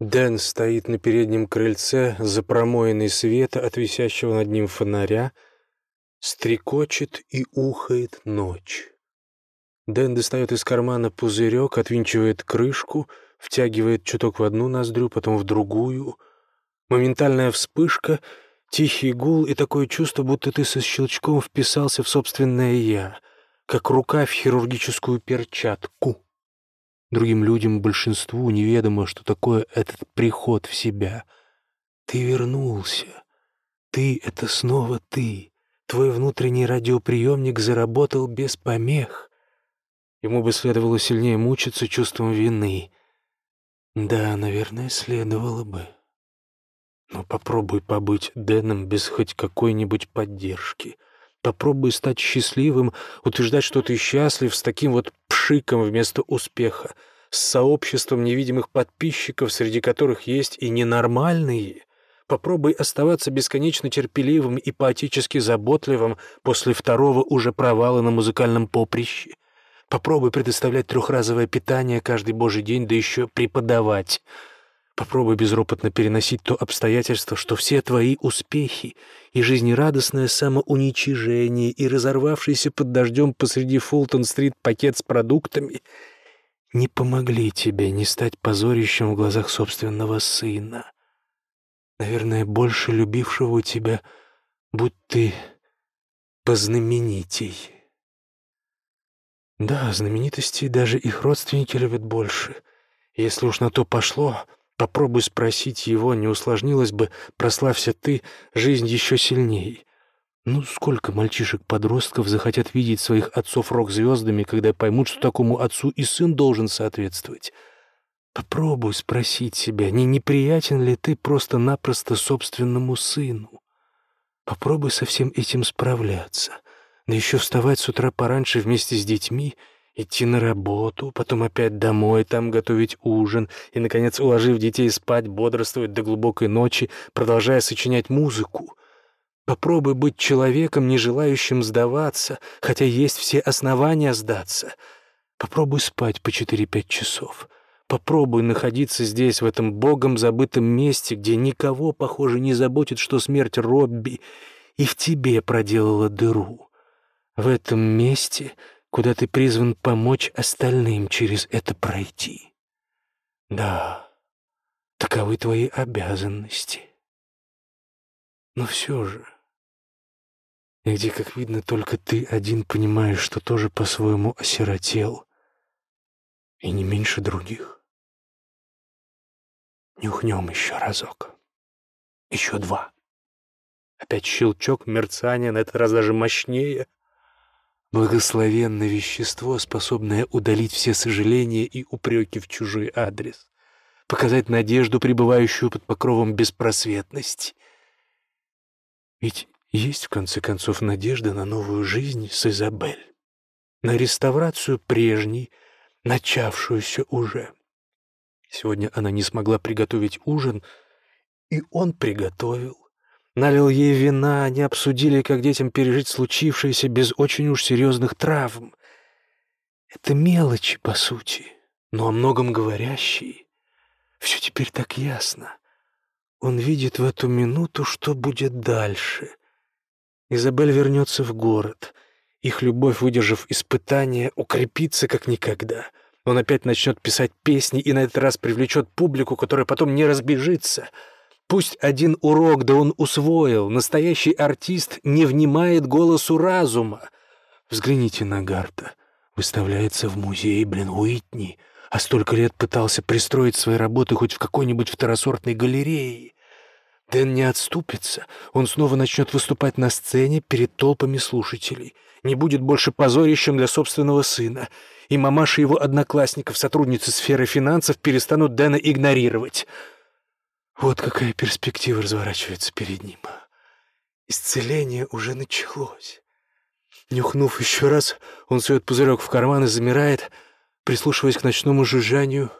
Дэн стоит на переднем крыльце за промоиной света от висящего над ним фонаря, стрекочет и ухает ночь. Дэн достает из кармана пузырек, отвинчивает крышку, втягивает чуток в одну ноздрю, потом в другую. Моментальная вспышка, тихий гул и такое чувство, будто ты со щелчком вписался в собственное «я», как рука в хирургическую перчатку. Другим людям, большинству, неведомо, что такое этот приход в себя. Ты вернулся. Ты — это снова ты. Твой внутренний радиоприемник заработал без помех. Ему бы следовало сильнее мучиться чувством вины. Да, наверное, следовало бы. Но попробуй побыть Дэном без хоть какой-нибудь поддержки. Попробуй стать счастливым, утверждать, что ты счастлив с таким вот пшиком вместо успеха, с сообществом невидимых подписчиков, среди которых есть и ненормальные. Попробуй оставаться бесконечно терпеливым и поотически заботливым после второго уже провала на музыкальном поприще. Попробуй предоставлять трехразовое питание каждый божий день, да еще преподавать. Попробуй безропотно переносить то обстоятельство, что все твои успехи и жизнерадостное самоуничижение и разорвавшийся под дождем посреди Фултон-стрит пакет с продуктами не помогли тебе не стать позорищем в глазах собственного сына. Наверное, больше любившего тебя, будь ты познаменитей. Да, знаменитости даже их родственники любят больше. Если уж на то пошло, попробуй спросить его, не усложнилось бы, прославься ты, жизнь еще сильней. Ну, сколько мальчишек-подростков захотят видеть своих отцов рок-звездами, когда поймут, что такому отцу и сын должен соответствовать? Попробуй спросить себя, не неприятен ли ты просто-напросто собственному сыну? Попробуй со всем этим справляться. Да еще вставать с утра пораньше вместе с детьми, идти на работу, потом опять домой, там готовить ужин и, наконец, уложив детей спать, бодрствовать до глубокой ночи, продолжая сочинять музыку. Попробуй быть человеком, не желающим сдаваться, хотя есть все основания сдаться. Попробуй спать по 4-5 часов. Попробуй находиться здесь, в этом богом забытом месте, где никого, похоже, не заботит, что смерть Робби и в тебе проделала дыру. В этом месте, куда ты призван помочь остальным через это пройти. Да, таковы твои обязанности. Но все же и где, как видно, только ты один понимаешь, что тоже по-своему осиротел, и не меньше других. Нюхнем еще разок. Еще два. Опять щелчок, мерцание, на этот раз даже мощнее. Благословенное вещество, способное удалить все сожаления и упреки в чужой адрес, показать надежду, пребывающую под покровом беспросветности. Ведь есть, в конце концов, надежда на новую жизнь с Изабель, на реставрацию прежней, начавшуюся уже. Сегодня она не смогла приготовить ужин, и он приготовил. Налил ей вина, они обсудили, как детям пережить случившееся без очень уж серьезных травм. Это мелочи, по сути, но о многом говорящие. Все теперь так ясно. Он видит в эту минуту, что будет дальше. Изабель вернется в город. Их любовь, выдержав испытание, укрепится как никогда. Он опять начнет писать песни и на этот раз привлечет публику, которая потом не разбежится. Пусть один урок, да он усвоил. Настоящий артист не внимает голосу разума. Взгляните на Гарта. Выставляется в музее, блин, Уитни. А столько лет пытался пристроить свои работы хоть в какой-нибудь второсортной галерее. Дэн не отступится. Он снова начнет выступать на сцене перед толпами слушателей. Не будет больше позорищем для собственного сына. И мамаши его одноклассников, сотрудницы сферы финансов, перестанут Дэна игнорировать. Вот какая перспектива разворачивается перед ним. Исцеление уже началось. Нюхнув еще раз, он сует пузырек в карман и замирает, прислушиваясь к ночному жужжанию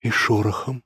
и шорохам.